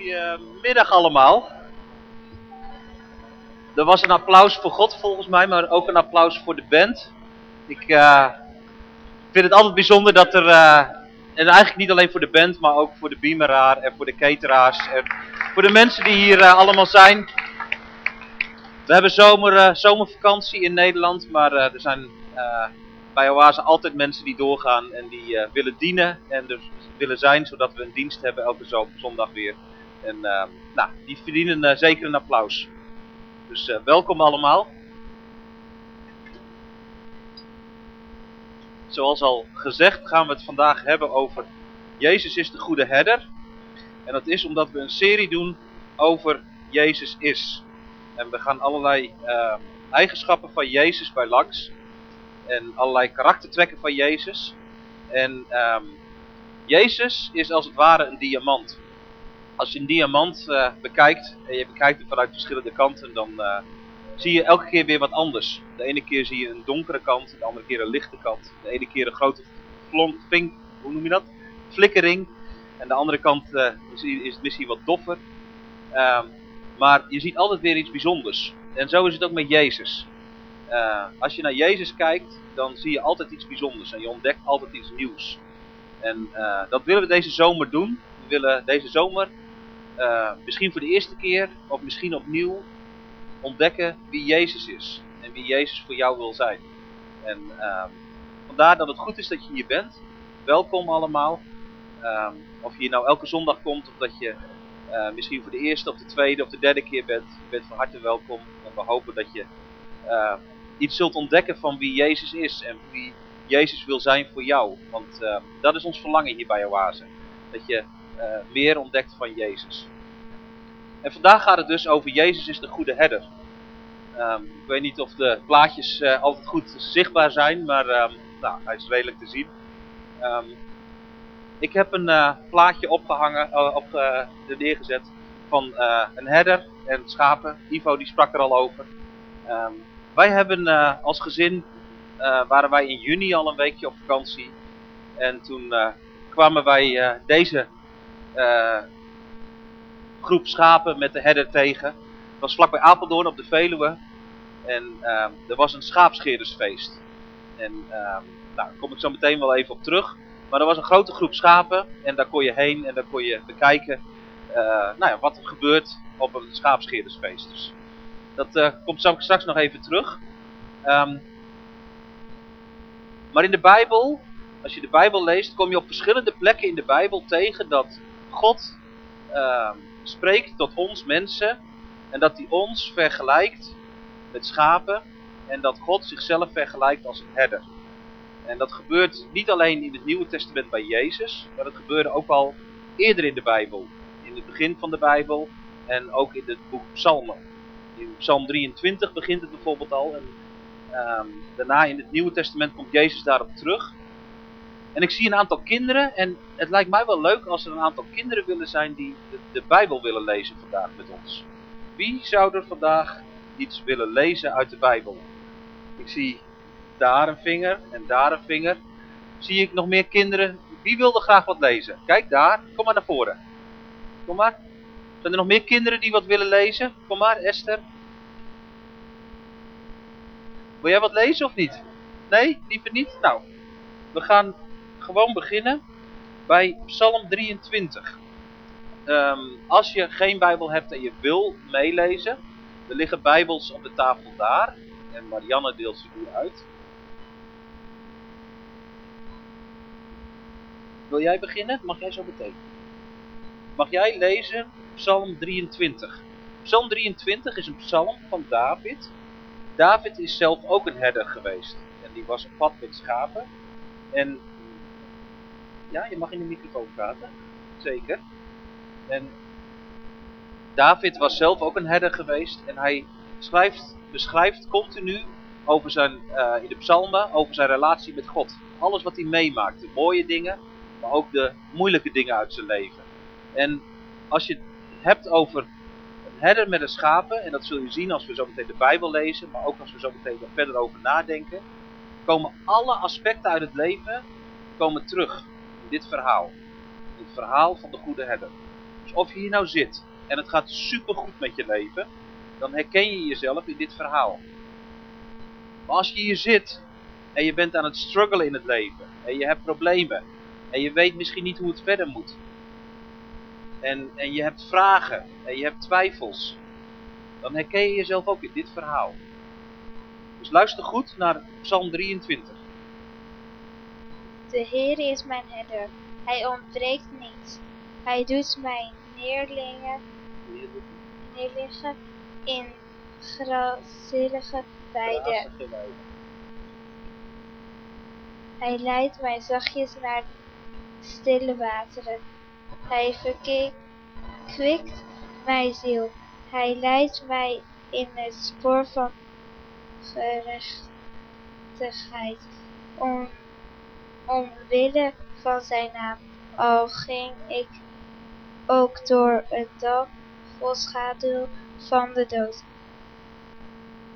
Goedemiddag allemaal. Er was een applaus voor God volgens mij, maar ook een applaus voor de band. Ik uh, vind het altijd bijzonder dat er, uh, en eigenlijk niet alleen voor de band, maar ook voor de beameraar en voor de cateraars en voor de mensen die hier uh, allemaal zijn. We hebben zomer, zomervakantie in Nederland, maar er zijn bij Oase altijd mensen die doorgaan en die willen dienen en dus willen zijn, zodat we een dienst hebben elke zondag weer. En uh, nou, die verdienen uh, zeker een applaus. Dus uh, welkom allemaal. Zoals al gezegd gaan we het vandaag hebben over Jezus is de goede herder. En dat is omdat we een serie doen over Jezus is. En we gaan allerlei eigenschappen van Jezus bij langs. En allerlei karaktertrekken van Jezus. En um, Jezus is als het ware een diamant. Als je een diamant uh, bekijkt en je bekijkt het vanuit verschillende kanten, dan uh, zie je elke keer weer wat anders. De ene keer zie je een donkere kant, de andere keer een lichte kant. De ene keer een grote flonk, pink, hoe noem je dat? Flikkering. En de andere kant uh, is, het misschien wat doffer. Uh, maar je ziet altijd weer iets bijzonders. En zo is het ook met Jezus. als je naar Jezus kijkt, dan zie je altijd iets bijzonders. En je ontdekt altijd iets nieuws. En dat willen we deze zomer doen. We willen deze zomer uh, misschien voor de eerste keer of misschien opnieuw ontdekken wie Jezus is. En wie Jezus voor jou wil zijn. En uh, vandaar dat het goed is dat je hier bent. Welkom allemaal. Ehm, of je hier nou elke zondag komt of dat je eh, misschien voor de eerste of de tweede of de derde keer bent. Je bent van harte welkom. En we hopen dat je iets zult ontdekken van wie Jezus is en wie Jezus wil zijn voor jou. Want dat is ons verlangen hier bij Oase. Dat je meer ontdekt van Jezus. En vandaag gaat het dus over Jezus is de goede herder. Um, ik weet niet of de plaatjes uh, altijd goed zichtbaar zijn, maar um, nou, hij is redelijk te zien. Um, ik heb een plaatje opgehangen, op, neergezet van een herder en schapen. Ivo die sprak er al over. wij hebben als gezin waren wij in juni al een weekje op vakantie. En toen kwamen wij deze groep schapen met de herder tegen. Het was vlakbij Apeldoorn op de Veluwe. En ehm, er was een schaapscheerdersfeest. En ehm, nou, daar kom ik zo meteen wel even op terug. Maar er was een grote groep schapen en daar kon je heen en daar kon je bekijken nou ja, wat er gebeurt op een schaapscheerdersfeest. Dus dat komt straks nog even terug. Um, maar in de Bijbel, als je de Bijbel leest, kom je op verschillende plekken in de Bijbel tegen dat God uh, spreekt tot ons mensen. En dat hij ons vergelijkt met schapen. En dat God zichzelf vergelijkt als een herder. En dat gebeurt niet alleen in het Nieuwe Testament bij Jezus, maar dat gebeurde ook al eerder in de Bijbel. In het begin van de Bijbel en ook in het boek Psalmen. In Psalm 23 begint het bijvoorbeeld al. En Um, daarna in het Nieuwe Testament komt Jezus daarop terug. En ik zie een aantal kinderen en het lijkt mij wel leuk als er een aantal kinderen willen zijn die de, Bijbel willen lezen vandaag met ons. Wie zou er vandaag iets willen lezen uit de Bijbel? Ik zie daar een vinger en daar een vinger. Zie ik nog meer kinderen? Wie wilde graag wat lezen? Kijk daar, kom maar naar voren. Kom maar. Zijn er nog meer kinderen die wat willen lezen? Kom maar, Esther. Wil jij wat lezen of niet? Nee, liever niet? Nou, we gaan gewoon beginnen bij Psalm 23. Um, ehm, als je geen Bijbel hebt en je wil meelezen, er liggen Bijbels op de tafel daar. En Marianne deelt ze nu uit. Wil jij beginnen? Mag jij zo meteen. Mag jij lezen Psalm 23. Psalm 23 is een psalm van David David is zelf ook een herder geweest. En die was op pad met schapen. En ja, je mag in de microfoon praten. Zeker. En David was zelf ook een herder geweest. En hij schrijft, beschrijft continu over zijn, uh, in de psalmen over zijn relatie met God. Alles wat hij meemaakt. De mooie dingen, maar ook de moeilijke dingen uit zijn leven. En als je het hebt over herder met de schapen, en dat zul je zien als we zo meteen de Bijbel lezen, maar ook als we zo meteen er verder over nadenken, komen alle aspecten uit het leven komen terug dit verhaal. Het verhaal van de goede herder. Dus of je hier nou zit en het gaat super goed met je leven, dan herken je jezelf in dit verhaal. Maar als je hier zit en je bent aan het struggelen in het leven en je hebt problemen en je weet misschien niet hoe het verder moet. En, en je hebt vragen en je hebt twijfels. Dan herken je jezelf ook in dit verhaal. Dus luister goed naar Psalm 23. De Heer is mijn herder. Hij ontbreekt niet. Hij doet mij neerliggen, neerliggen in grazige weiden. Hij leidt mij zachtjes naar stille wateren. Hij verkwikt mijn ziel. Hij leidt mij in het spoor van gerechtigheid. Om, omwille van zijn naam. Al ging ik ook door een dal vol schaduw van de dood.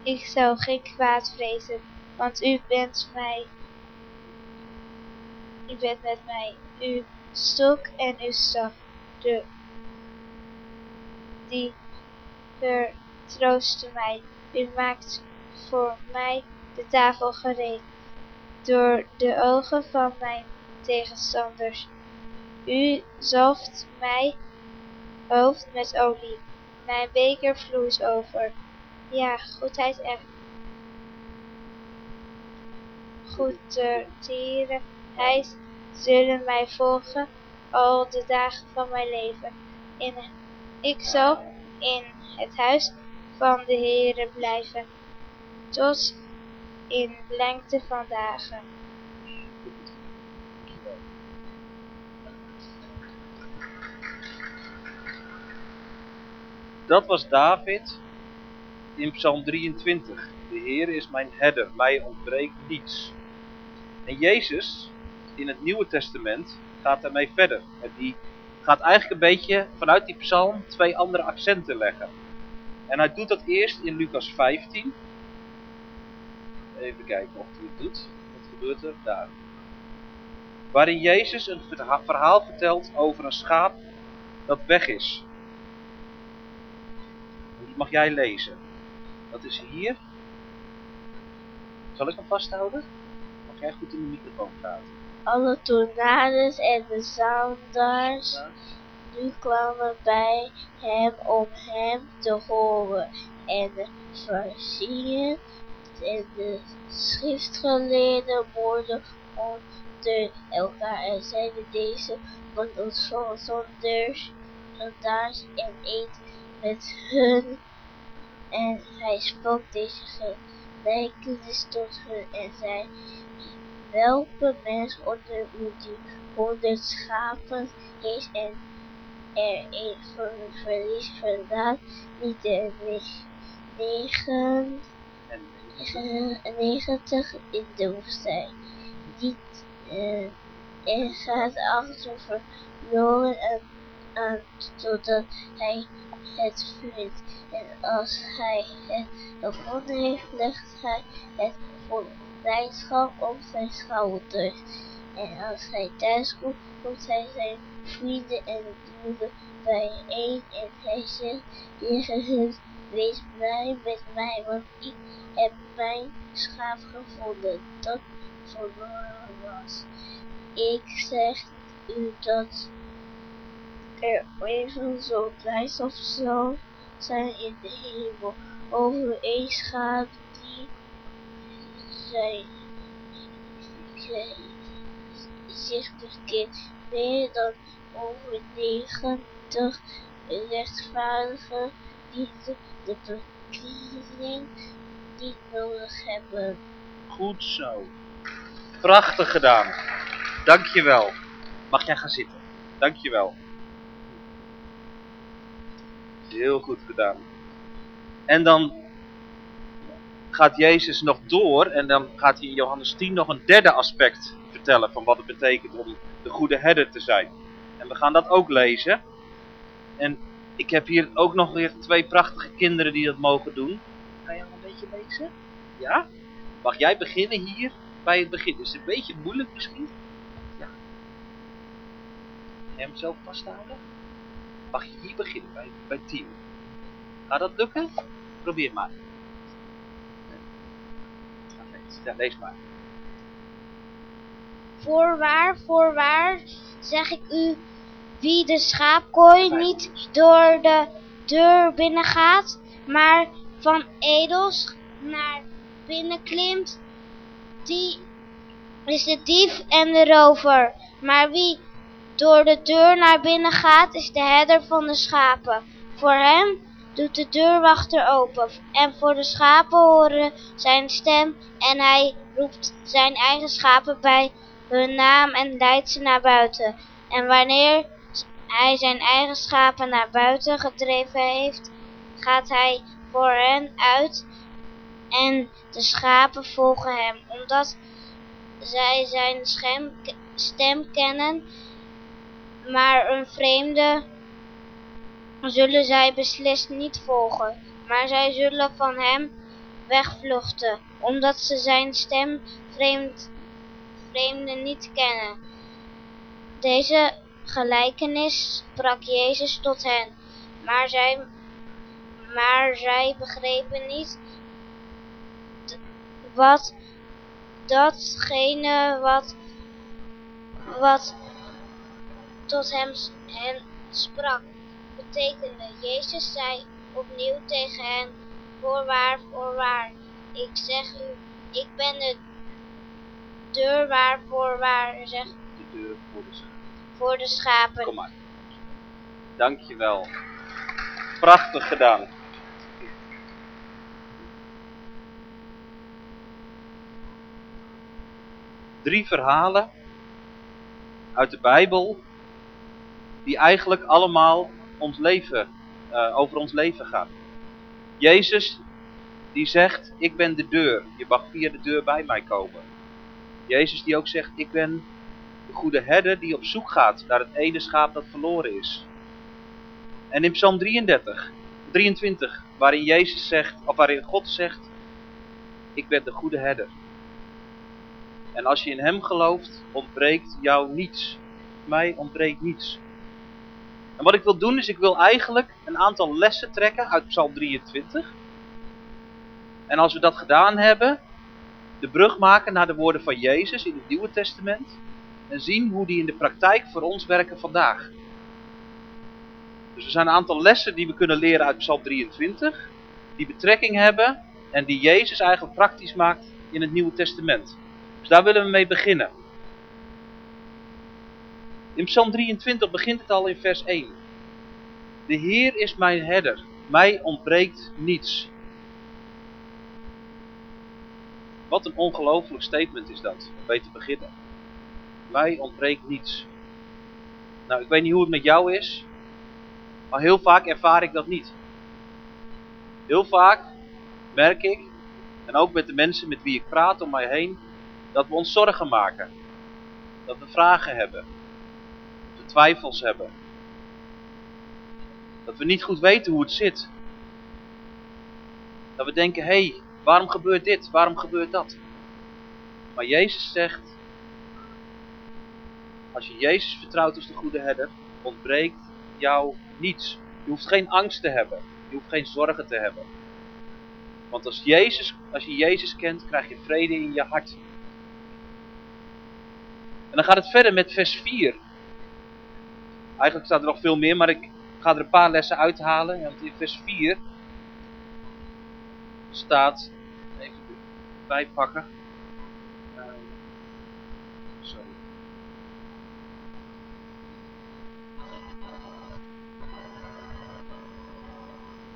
Ik zou geen kwaad vrezen, want u bent mij. U bent met mij. Uw stok en uw staf, de, die vertroosten mij. U maakt voor mij de tafel gereed, door de ogen van mijn tegenstanders. U zalft mij hoofd met olie, mijn beker vloeit over. Ja, goedheid en goedertierenheid zullen mij volgen al de dagen van mijn leven. In, ik zal in het huis van de Heere blijven, tot in lengte van dagen. Dat was David in Psalm 23. De Heer is mijn herder, mij ontbreekt niets. En Jezus in het Nieuwe Testament gaat daarmee verder. En die gaat eigenlijk een beetje vanuit die psalm twee andere accenten leggen. En hij doet dat eerst in Lucas 15. Even kijken of hij het doet. Wat gebeurt er? Daar. Waarin Jezus een verhaal vertelt over een schaap dat weg is. Mag jij lezen. Dat is hier. Zal ik hem vasthouden? Mag jij goed in de microfoon praten? Alle tornado's en de zanders nu kwamen bij hem om hem te horen. En fariseeën en de schriftgeleerden worden onder elkaar en zeiden deze ontvang zonders, zondaars en eet met hun. En hij sprak deze gelijkenis tot hun en zei, welke mens onder u die honderd schapen heeft en er een van verlies vandaan, niet de negen, negentig in de woestijn. Niet, uh, en gaat achter verloren aan totdat hij het vindt. En als hij het gevonden heeft, legt hij het voor blijdschap op zijn schouders. En als hij thuis komt, komt hij zijn vrienden en broeder bijeen en hij zegt wees blij met mij, want ik heb mijn schaap gevonden dat verloren was. Ik zeg u dat er even zo blijdschap zal zijn in de hemel over één schaap die zijn zich bekeert meer dan over negentig rechtvaardigen die de bekering niet nodig hebben. Goed zo. Prachtig gedaan. Dankjewel. Mag jij gaan zitten? Dankjewel. Heel goed gedaan. En dan gaat Jezus nog door en dan gaat hij in Johannes 10 nog een derde aspect vertellen van wat het betekent om de goede herder te zijn. En we gaan dat ook lezen. En ik heb hier ook nog weer twee prachtige kinderen die dat mogen doen. Kan je al een beetje lezen? Ja? Mag jij beginnen hier bij het begin? Is het een beetje moeilijk misschien? Ja. Hem zelf vasthouden? Mag je hier beginnen, bij, bij 10. Gaat dat lukken? Probeer maar. Ja, lees maar. Voorwaar, voorwaar, zeg ik u, wie de schaapkooi niet door de deur binnengaat, maar van edels naar binnen klimt, die is de dief en de rover. Maar wie door de deur naar binnen gaat, is de herder van de schapen. Voor hem doet de deurwachter open. En voor de schapen horen zijn stem en hij roept zijn eigen schapen bij hun naam en leidt ze naar buiten. En wanneer hij zijn eigen schapen naar buiten gedreven heeft, gaat hij voor hen uit en de schapen volgen hem, omdat zij zijn stem, kennen, maar een vreemde zullen zij beslist niet volgen, maar zij zullen van hem wegvluchten, omdat ze zijn stem vreemd, vreemde niet kennen. Deze gelijkenis sprak Jezus tot hen, maar zij, maar zij begrepen niet wat datgene wat, wat tot hem hen sprak betekende. Jezus zei opnieuw tegen hen, voorwaar, voorwaar, ik zeg u, ik ben de deur waar, voorwaar, zeg De deur voor de. Voor de schapen. Kom maar. Dankjewel. Prachtig gedaan. Drie verhalen uit de Bijbel die eigenlijk allemaal ons leven, eh, over ons leven gaan. Jezus die zegt, ik ben de deur, je mag via de deur bij mij komen. Jezus die ook zegt, ik ben de goede herder die op zoek gaat naar het ene schaap dat verloren is. En in Psalm 33, 23, waarin Jezus zegt, of waarin God zegt, ik ben de goede herder. En als je in hem gelooft, ontbreekt jou niets. Mij ontbreekt niets. En wat ik wil doen is, ik wil eigenlijk een aantal lessen trekken uit Psalm 23. En als we dat gedaan hebben, de brug maken naar de woorden van Jezus in het Nieuwe Testament. En zien hoe die in de praktijk voor ons werken vandaag. Dus er zijn een aantal lessen die we kunnen leren uit Psalm 23. Die betrekking hebben en die Jezus eigenlijk praktisch maakt in het Nieuwe Testament. Dus daar willen we mee beginnen. In Psalm 23 begint het al in vers 1. De Heer is mijn herder, mij ontbreekt niets. Wat een ongelooflijk statement is dat, om mee te beginnen. Mij ontbreekt niets. Nou, ik weet niet hoe het met jou is, maar heel vaak ervaar ik dat niet. Heel vaak merk ik, en ook met de mensen met wie ik praat om mij heen, dat we ons zorgen maken. Dat we vragen hebben. Dat we twijfels hebben. Dat we niet goed weten hoe het zit. Dat we denken, hé, hey, waarom gebeurt dit? Waarom gebeurt dat? Maar Jezus zegt, als je Jezus vertrouwt als de goede herder, ontbreekt jou niets. Je hoeft geen angst te hebben. Je hoeft geen zorgen te hebben. Want als, Jezus, als je Jezus kent, krijg je vrede in je hart. En dan gaat het verder met vers 4. Eigenlijk staat er nog veel meer, maar ik ga er een paar lessen uithalen. Want in vers 4 staat, even bijpakken.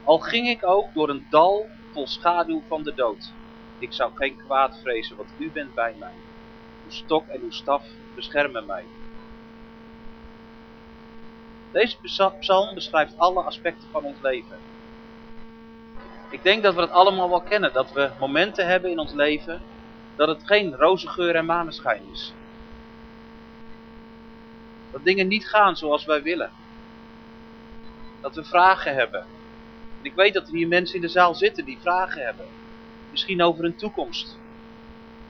Al ging ik ook door een dal vol schaduw van de dood. Ik zou geen kwaad vrezen, want u bent bij mij. Uw stok en uw staf beschermen mij. Deze psalm beschrijft alle aspecten van ons leven. Ik denk dat we het allemaal wel kennen, dat we momenten hebben in ons leven dat het geen roze geur en maneschijn is. Dat dingen niet gaan zoals wij willen. Dat we vragen hebben. Ik weet dat er hier mensen in de zaal zitten die vragen hebben. Misschien over hun toekomst.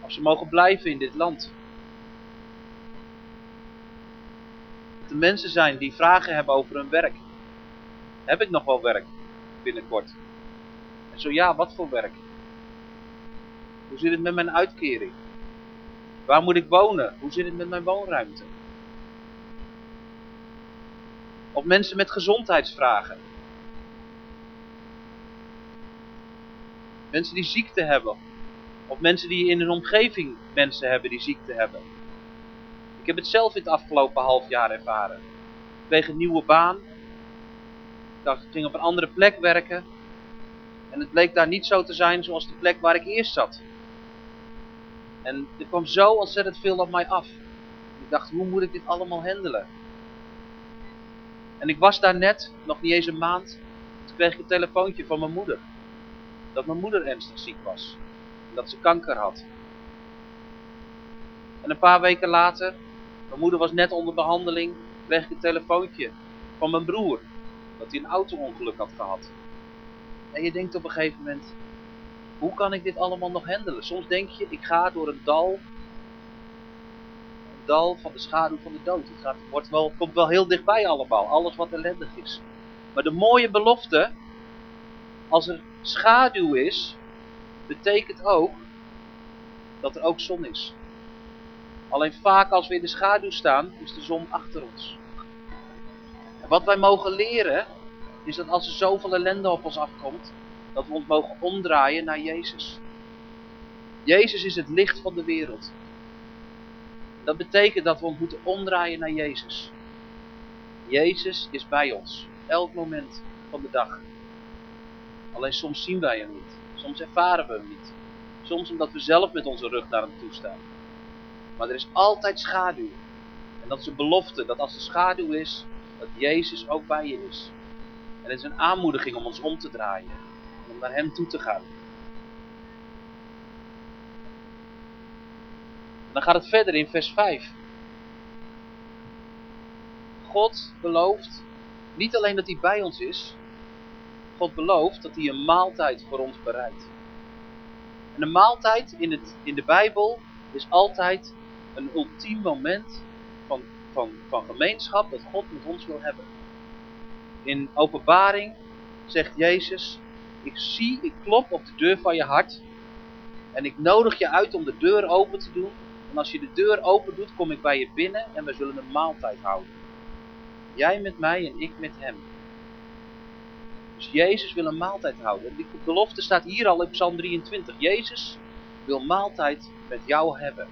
Of ze mogen blijven in dit land. Dat er mensen zijn die vragen hebben over hun werk. Heb ik nog wel werk binnenkort? En zo ja, wat voor werk? Hoe zit het met mijn uitkering? Waar moet ik wonen? Hoe zit het met mijn woonruimte? Of mensen met gezondheidsvragen. Mensen die ziekte hebben. Of mensen die in hun omgeving mensen hebben die ziekte hebben. Ik heb het zelf in het afgelopen half jaar ervaren. Kreeg een nieuwe baan. Ik ging op een andere plek werken. En het bleek daar niet zo te zijn zoals de plek waar ik eerst zat. En er kwam zo ontzettend veel op mij af. Ik dacht, hoe moet ik dit allemaal handelen? En ik was daar net, nog niet eens een maand, toen kreeg ik een telefoontje van mijn moeder. Dat mijn moeder ernstig ziek was. En dat ze kanker had. En een paar weken later, mijn moeder was net onder behandeling, kreeg ik een telefoontje van mijn broer. Dat hij een auto-ongeluk had gehad. En je denkt op een gegeven moment, hoe kan ik dit allemaal nog handelen? Soms denk je, ik ga door een dal, een dal van de schaduw van de dood. Het gaat, wordt wel, komt wel heel dichtbij allemaal, alles wat ellendig is. Maar de mooie belofte, als er schaduw is, betekent ook dat er ook zon is. Alleen vaak als we in de schaduw staan, is de zon achter ons. En wat wij mogen leren, is dat als er zoveel ellende op ons afkomt, dat we ons mogen omdraaien naar Jezus. Jezus is het licht van de wereld. Dat betekent dat we ons moeten omdraaien naar Jezus. Jezus is bij ons, elk moment van de dag. Alleen soms zien wij hem niet. Soms ervaren we hem niet. Soms omdat we zelf met onze rug naar hem toe staan. Maar er is altijd schaduw. En dat is een belofte, dat als er schaduw is, dat Jezus ook bij je is. En het is een aanmoediging om ons om te draaien. Om naar hem toe te gaan. dan gaat het verder in vers 5. God belooft niet alleen dat hij bij ons is. God belooft dat hij een maaltijd voor ons bereidt. En een maaltijd in, het, in de Bijbel is altijd een ultiem moment van, van, van gemeenschap dat God met ons wil hebben. In openbaring zegt Jezus, ik zie, ik klop op de deur van je hart en ik nodig je uit om de deur open te doen. En als je de deur open doet, kom ik bij je binnen en we zullen een maaltijd houden. Jij met mij en ik met hem. Dus Jezus wil een maaltijd houden. Die belofte staat hier al in Psalm 23. Jezus wil maaltijd met jou hebben.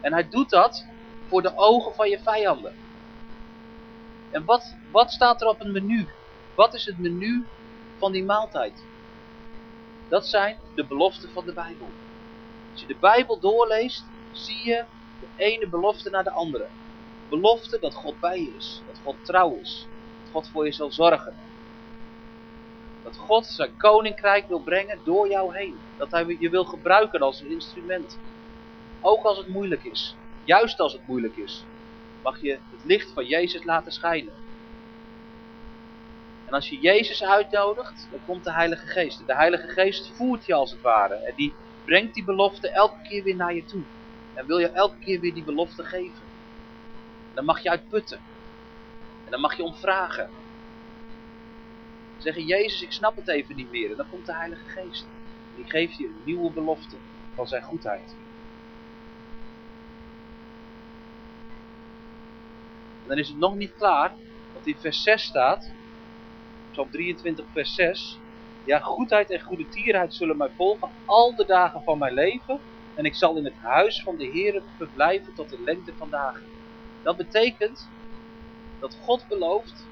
En hij doet dat voor de ogen van je vijanden. En wat, wat staat er op het menu? Wat is het menu van die maaltijd? Dat zijn de beloften van de Bijbel. Als je de Bijbel doorleest, zie je de ene belofte naar de andere. Belofte dat God bij je is, dat God trouw is, God voor je zal zorgen. Dat God zijn koninkrijk wil brengen door jou heen. Dat hij je wil gebruiken als een instrument. Ook als het moeilijk is. Juist als het moeilijk is. Mag je het licht van Jezus laten schijnen. En als je Jezus uitnodigt, dan komt de Heilige Geest. De Heilige Geest voert je als het ware. En die brengt die belofte elke keer weer naar je toe. En wil je elke keer weer die belofte geven. dan mag je uitputten. En dan mag je om vragen. Zeggen, Jezus, ik snap het even niet meer. En dan komt de Heilige Geest. En die geeft je een nieuwe belofte van zijn goedheid. En dan is het nog niet klaar, want in vers 6 staat, Psalm 23 vers 6, ja, goedheid en goede tierheid zullen mij volgen al de dagen van mijn leven, en ik zal in het huis van de Heer verblijven tot de lengte van dagen. Dat betekent dat God belooft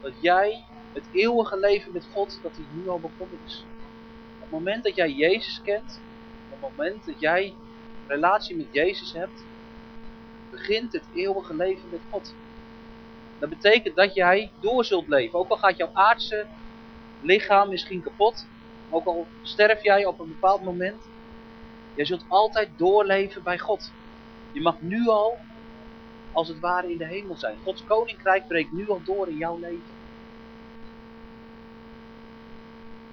dat jij het eeuwige leven met God, dat die nu al begonnen is. Op het moment dat jij Jezus kent, op het moment dat jij een relatie met Jezus hebt, begint het eeuwige leven met God. Dat betekent dat jij door zult leven. Ook al gaat jouw aardse lichaam misschien kapot. Ook al sterf jij op een bepaald moment. Jij zult altijd doorleven bij God. Je mag nu al, als het ware, in de hemel zijn. Gods koninkrijk breekt nu al door in jouw leven.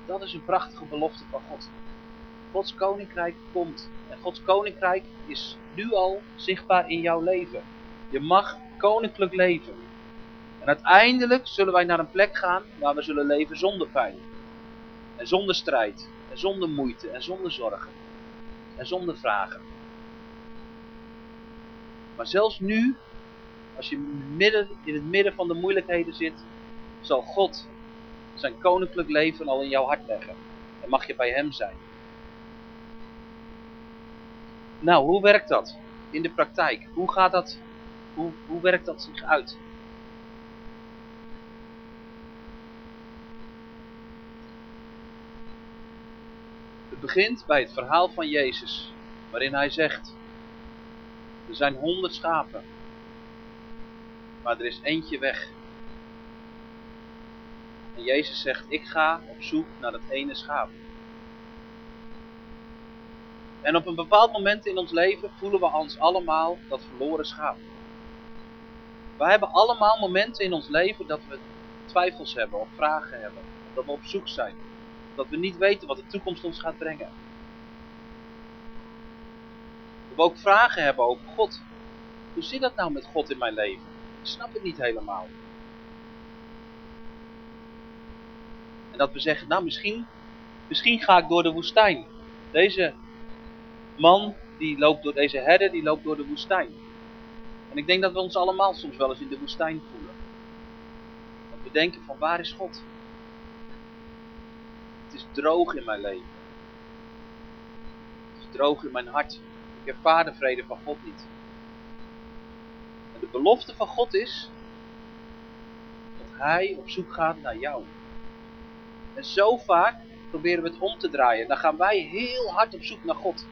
Dat is een prachtige belofte van God. Gods koninkrijk komt. En Gods koninkrijk is nu al zichtbaar in jouw leven. Je mag koninklijk leven. En uiteindelijk zullen wij naar een plek gaan waar we zullen leven zonder pijn. En zonder strijd. En zonder moeite. En zonder zorgen. En zonder vragen. Maar zelfs nu, als je midden, in het midden van de moeilijkheden zit, zal God zijn koninklijk leven al in jouw hart leggen. En mag je bij hem zijn. Nou, hoe werkt dat in de praktijk? Hoe gaat dat, hoe, hoe werkt dat zich uit? Het begint bij het verhaal van Jezus, waarin hij zegt, er zijn honderd schapen, maar er is eentje weg. En Jezus zegt, ik ga op zoek naar dat ene schaap. En op een bepaald moment in ons leven voelen we ons allemaal dat verloren schaap. We hebben allemaal momenten in ons leven dat we twijfels hebben of vragen hebben. Dat we op zoek zijn. Dat we niet weten wat de toekomst ons gaat brengen. Dat we ook vragen hebben over God. Hoe zit dat nou met God in mijn leven? Snap het niet helemaal. En dat we zeggen, nou misschien, misschien ga ik door de woestijn. Deze man die loopt door deze herder, die loopt door de woestijn. En ik denk dat we ons allemaal soms wel eens in de woestijn voelen. Dat we denken van waar is God? Het is droog in mijn leven. Het is droog in mijn hart. Ik ervaar de vrede van God niet. Belofte van God is dat Hij op zoek gaat naar jou. En zo vaak proberen we het om te draaien. Dan gaan wij heel hard op zoek naar God.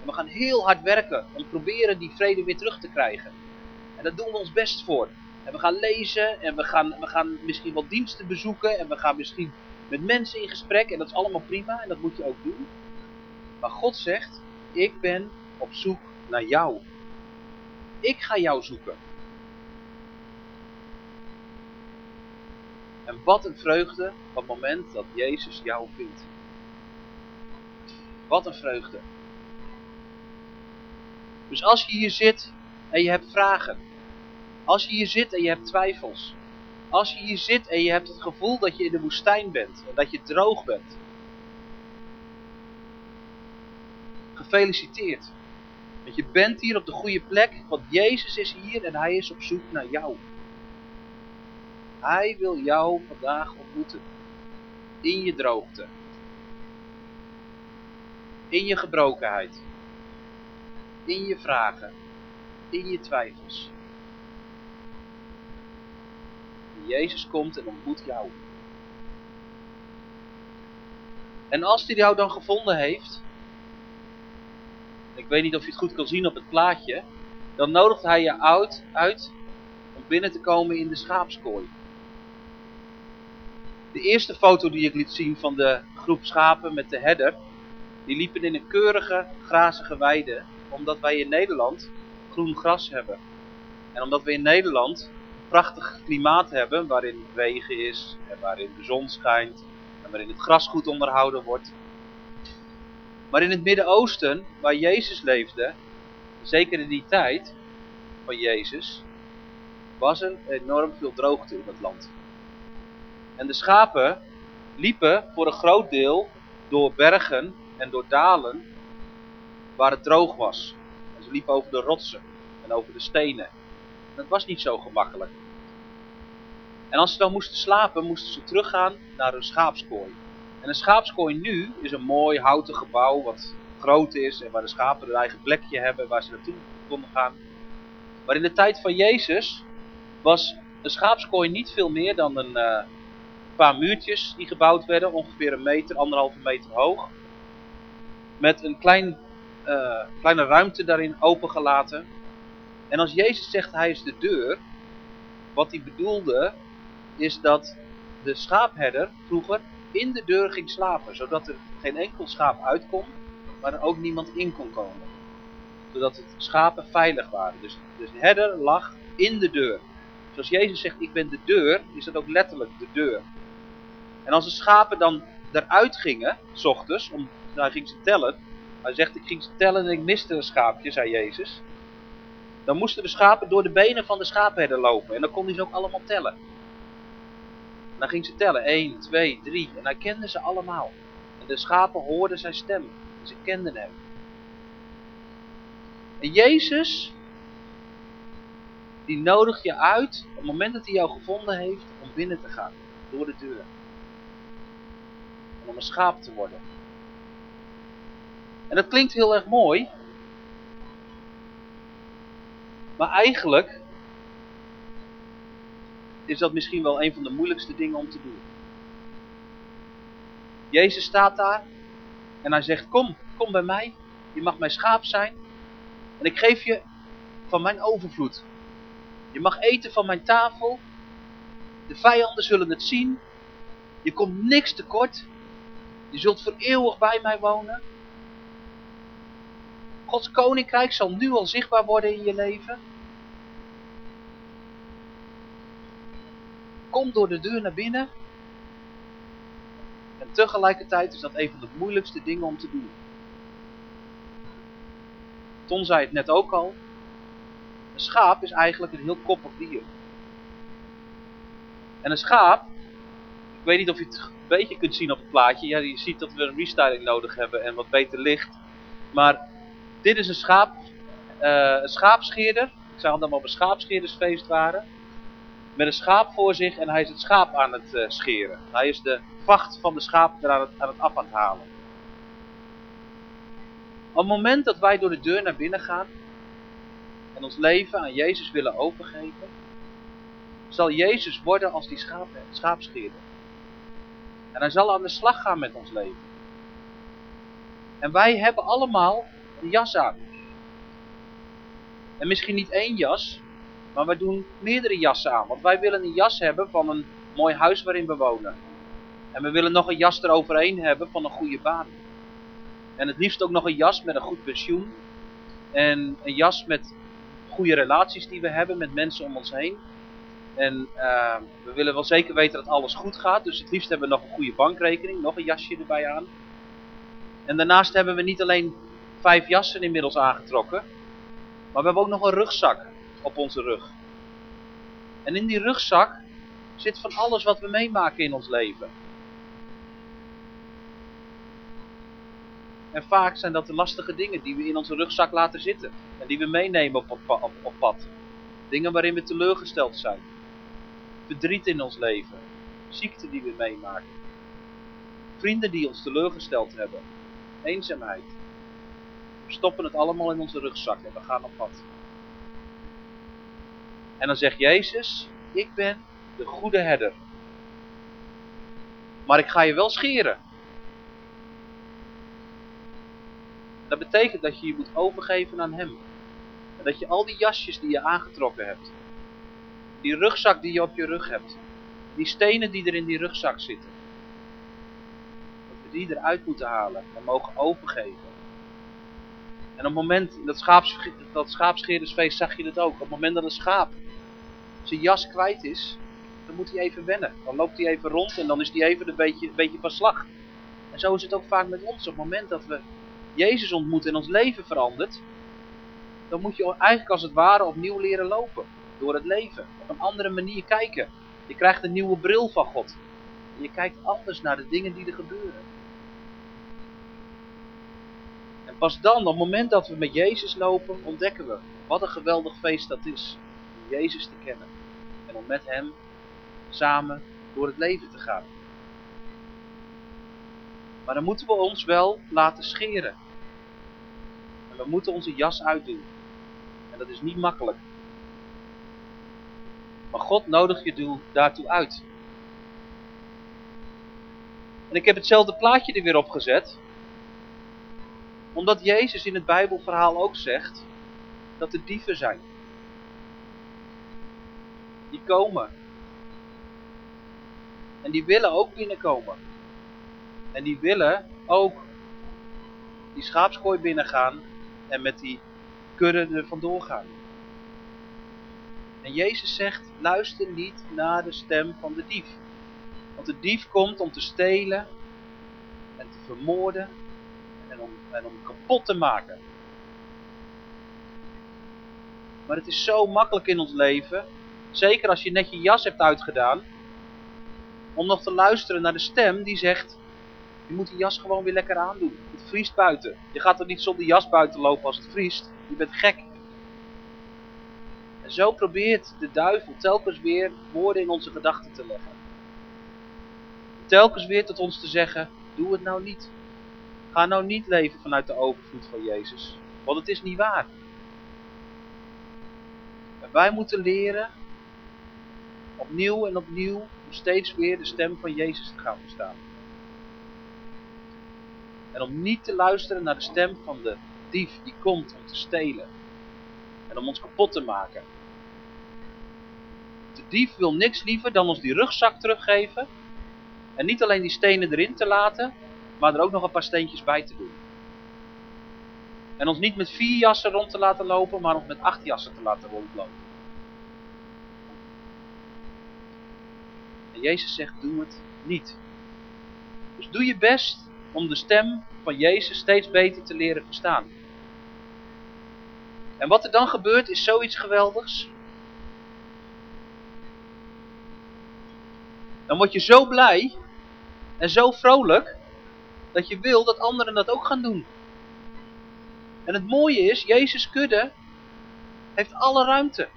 En we gaan heel hard werken om proberen die vrede weer terug te krijgen. En daar doen we ons best voor. En we gaan lezen en we gaan, we gaan misschien wat diensten bezoeken en we gaan misschien met mensen in gesprek en dat is allemaal prima en dat moet je ook doen. Maar God zegt, ik ben op zoek naar jou. Ik ga jou zoeken. En wat een vreugde op het moment dat Jezus jou vindt. Wat een vreugde. Dus als je hier zit en je hebt vragen. Als je hier zit en je hebt twijfels. Als je hier zit en je hebt het gevoel dat je in de woestijn bent. En dat je droog bent. Gefeliciteerd. Want je bent hier op de goede plek. Want Jezus is hier en hij is op zoek naar jou. Hij wil jou vandaag ontmoeten. In je droogte. In je gebrokenheid. In je vragen. In je twijfels. Jezus komt en ontmoet jou. En als hij jou dan gevonden heeft, ik weet niet of je het goed kan zien op het plaatje, dan nodigt hij je uit, uit om binnen te komen in de schaapskooi. De eerste foto die ik liet zien van de groep schapen met de herder, die liepen in een keurige, grazige weide, omdat wij in Nederland groen gras hebben. En omdat we in Nederland een prachtig klimaat hebben, waarin regen is, en waarin de zon schijnt, en waarin het gras goed onderhouden wordt. Maar in het Midden-Oosten, waar Jezus leefde, zeker in die tijd van Jezus, was er enorm veel droogte in het land. En de schapen liepen voor een groot deel door bergen en door dalen waar het droog was. En ze liepen over de rotsen en over de stenen. Dat was niet zo gemakkelijk. En als ze dan moesten slapen, moesten ze teruggaan naar hun schaapskooi. En een schaapskooi nu is een mooi houten gebouw wat groot is en waar de schapen hun eigen plekje hebben waar ze naartoe konden gaan. Maar in de tijd van Jezus was een schaapskooi niet veel meer dan een uh, paar muurtjes die gebouwd werden, ongeveer een meter, anderhalve meter hoog. Met een klein, uh, kleine ruimte daarin opengelaten. En als Jezus zegt hij is de deur, wat hij bedoelde is dat de schaapherder vroeger in de deur ging slapen, zodat er geen enkel schaap uit kon, maar er ook niemand in kon komen. Zodat de schapen veilig waren. Dus de herder lag in de deur. Zoals Jezus zegt, ik ben de deur, is dat ook letterlijk de deur. En als de schapen dan eruit gingen, s ochtends, om, hij ging ze tellen. Hij zegt, ik ging ze tellen en ik miste een schaapje, zei Jezus. Dan moesten de schapen door de benen van de schaapherder lopen. En dan kon hij ze ook allemaal tellen. En dan ging ze tellen. 1, 2, 3. En hij kende ze allemaal. En de schapen hoorden zijn stem. En ze kenden hem. En Jezus, die nodigt je uit, op het moment dat hij jou gevonden heeft, om binnen te gaan. Door de deur. Om een schaap te worden. En dat klinkt heel erg mooi. Maar eigenlijk is dat misschien wel een van de moeilijkste dingen om te doen. Jezus staat daar en hij zegt, kom, kom bij mij. Je mag mijn schaap zijn. En ik geef je van mijn overvloed. Je mag eten van mijn tafel. De vijanden zullen het zien. Je komt niks tekort. Je zult voor eeuwig bij mij wonen. Gods koninkrijk zal nu al zichtbaar worden in je leven. Kom door de deur naar binnen. En tegelijkertijd is dat een van de moeilijkste dingen om te doen. Ton zei het net ook al. Een schaap is eigenlijk een heel koppig dier. En een schaap, ik weet niet of je het beetje kunt zien op het plaatje. Ja, je ziet dat we een restyling nodig hebben en wat beter licht. Maar dit is een schaap, uh, een schaapscheerder. Ik zei dat we op een schaapscheerdersfeest waren. Met een schaap voor zich en hij is het schaap aan het uh, scheren. Hij is de vacht van de schaap er aan het, aan het halen. Op het moment dat wij door de deur naar binnen gaan en ons leven aan Jezus willen overgeven, zal Jezus worden als die schaap, schaapscheerder. En hij zal aan de slag gaan met ons leven. En wij hebben allemaal een jas aan. En misschien niet één jas, maar we doen meerdere jassen aan. Want wij willen een jas hebben van een mooi huis waarin we wonen. En we willen nog een jas eroverheen hebben van een goede baan. En het liefst ook nog een jas met een goed pensioen. En een jas met goede relaties die we hebben met mensen om ons heen. En uh, we willen wel zeker weten dat alles goed gaat. Dus het liefst hebben we nog een goede bankrekening. Nog een jasje erbij aan. En daarnaast hebben we niet alleen vijf jassen inmiddels aangetrokken. Maar we hebben ook nog een rugzak op onze rug. En in die rugzak zit van alles wat we meemaken in ons leven. En vaak zijn dat de lastige dingen die we in onze rugzak laten zitten. En die we meenemen op, op pad. Dingen waarin we teleurgesteld zijn. Verdriet in ons leven. Ziekte die we meemaken. Vrienden die ons teleurgesteld hebben. Eenzaamheid. We stoppen het allemaal in onze rugzak en we gaan op pad. En dan zegt Jezus, ik ben de goede herder. Maar ik ga je wel scheren. Dat betekent dat je je moet overgeven aan hem. En dat je al die jasjes die je aangetrokken hebt. Die rugzak die je op je rug hebt. Die stenen die er in die rugzak zitten. Dat we die eruit moeten halen en mogen overgeven. En op het moment, dat, schaaps, dat schaapscheerdersfeest zag je dat ook. Op het moment dat een schaap zijn jas kwijt is, dan moet hij even wennen. Dan loopt hij even rond en dan is hij even een beetje, een beetje van slag. En zo is het ook vaak met ons. Op het moment dat we Jezus ontmoeten en ons leven verandert, dan moet je eigenlijk als het ware opnieuw leren lopen. Door het leven. Op een andere manier kijken. Je krijgt een nieuwe bril van God. En je kijkt anders naar de dingen die er gebeuren. En pas dan, op het moment dat we met Jezus lopen, ontdekken we wat een geweldig feest dat is. Om Jezus te kennen. En om met Hem samen door het leven te gaan. Maar dan moeten we ons wel laten scheren. En we moeten onze jas uitdoen. En dat is niet makkelijk. Maar God nodigt je daartoe uit. En ik heb hetzelfde plaatje er weer op gezet. Omdat Jezus in het Bijbelverhaal ook zegt dat er dieven zijn. Die komen. En die willen ook binnenkomen. En die willen ook die schaapskooi binnengaan en met die kudde er vandoor gaan. En Jezus zegt, luister niet naar de stem van de dief. Want de dief komt om te stelen en te vermoorden en om, en om kapot te maken. Maar het is zo makkelijk in ons leven, zeker als je net je jas hebt uitgedaan, om nog te luisteren naar de stem die zegt, je moet die jas gewoon weer lekker aandoen. Het vriest buiten. Je gaat er niet zonder jas buiten lopen als het vriest. Je bent gek. En zo probeert de duivel telkens weer woorden in onze gedachten te leggen. Telkens weer tot ons te zeggen, doe het nou niet. Ga nou niet leven vanuit de overvloed van Jezus. Want het is niet waar. Wij moeten leren, opnieuw en opnieuw, om steeds weer de stem van Jezus te gaan verstaan. En om niet te luisteren naar de stem van de dief die komt om te stelen. En om ons kapot te maken. De dief wil niks liever dan ons die rugzak teruggeven. En niet alleen die stenen erin te laten, maar er ook nog een paar steentjes bij te doen. En ons niet met vier jassen rond te laten lopen, maar ons met acht jassen te laten rondlopen. En Jezus zegt, doe het niet. Dus doe je best om de stem van Jezus steeds beter te leren verstaan. En wat er dan gebeurt is zoiets geweldigs. Dan word je zo blij en zo vrolijk dat je wil dat anderen dat ook gaan doen. En het mooie is, Jezus kudde heeft alle ruimte.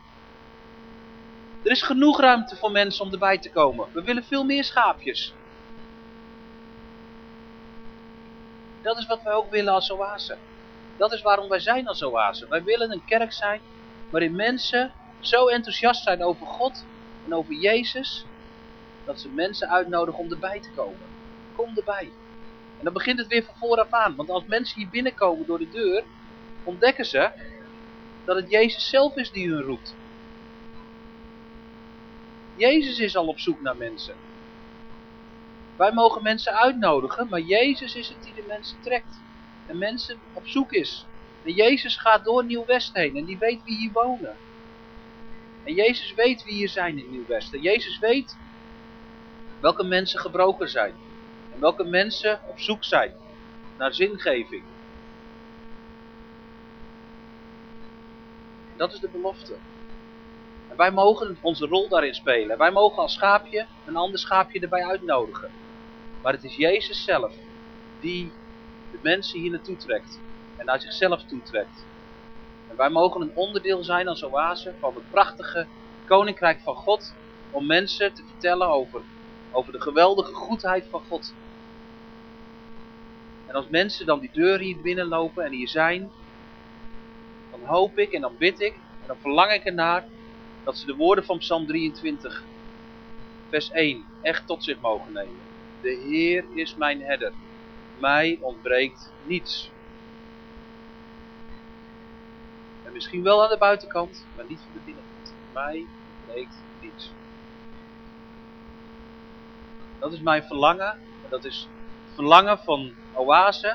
Er is genoeg ruimte voor mensen om erbij te komen. We willen veel meer schaapjes. Dat is wat wij ook willen als oase. Dat is waarom wij zijn als oase. Wij willen een kerk zijn waarin mensen zo enthousiast zijn over God en over Jezus, dat ze mensen uitnodigen om erbij te komen. Kom erbij. En dan begint het weer van vooraf aan. Want als mensen hier binnenkomen door de deur, ontdekken ze dat het Jezus zelf is die hun roept. Jezus is al op zoek naar mensen. Wij mogen mensen uitnodigen, maar Jezus is het die de mensen trekt. En mensen op zoek is. En Jezus gaat door Nieuw-West heen en die weet wie hier wonen. En Jezus weet wie hier zijn in Nieuw-West. Jezus weet welke mensen gebroken zijn. En welke mensen op zoek zijn naar zingeving. Dat is de belofte. En wij mogen onze rol daarin spelen. Wij mogen als schaapje een ander schaapje erbij uitnodigen. Maar het is Jezus zelf die de mensen hier naartoe trekt. En naar zichzelf toetrekt. En wij mogen een onderdeel zijn als oase van het prachtige koninkrijk van God. Om mensen te vertellen over, over de geweldige goedheid van God. En als mensen dan die deur hier binnenlopen en hier zijn. Dan hoop ik en dan bid ik en dan verlang ik ernaar dat ze de woorden van Psalm 23 vers 1 echt tot zich mogen nemen. De Heer is mijn herder. Mij ontbreekt niets. En misschien wel aan de buitenkant, maar niet van de binnenkant. Mij ontbreekt niets. Dat is mijn verlangen. En dat is verlangen van Oase.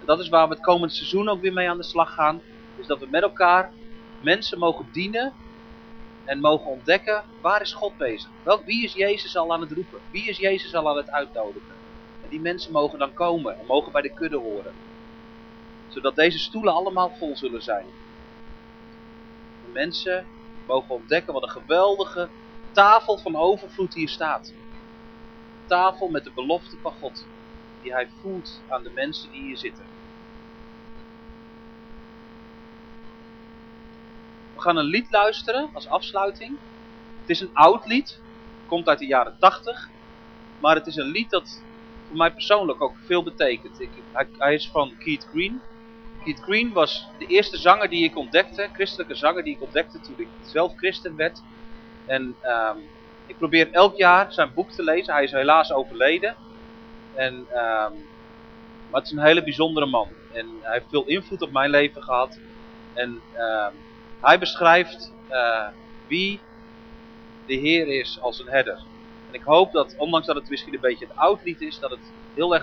En dat is waar we het komend seizoen ook weer mee aan de slag gaan. Is dat we met elkaar mensen mogen dienen. En mogen ontdekken, waar is God bezig? Welk, wie is Jezus al aan het roepen? Wie is Jezus al aan het uitnodigen? En die mensen mogen dan komen en mogen bij de kudde horen. Zodat deze stoelen allemaal vol zullen zijn. De mensen mogen ontdekken wat een geweldige tafel van overvloed hier staat. Tafel met de belofte van God. Die hij voelt aan de mensen die hier zitten. We gaan een lied luisteren als afsluiting. Het is een oud lied. Komt uit de jaren 80. Maar het is een lied dat voor mij persoonlijk ook veel betekent. Hij, hij, is van Keith Green. Keith Green was de eerste zanger die ik ontdekte. Christelijke zanger die ik ontdekte toen ik zelf christen werd. En um, ik probeer elk jaar zijn boek te lezen. Hij is helaas overleden. En, um, maar het is een hele bijzondere man. En hij heeft veel invloed op mijn leven gehad. En um, hij beschrijft uh, wie de Heer is als een herder. En ik hoop dat, ondanks dat het misschien een beetje een oud lied is, dat het heel erg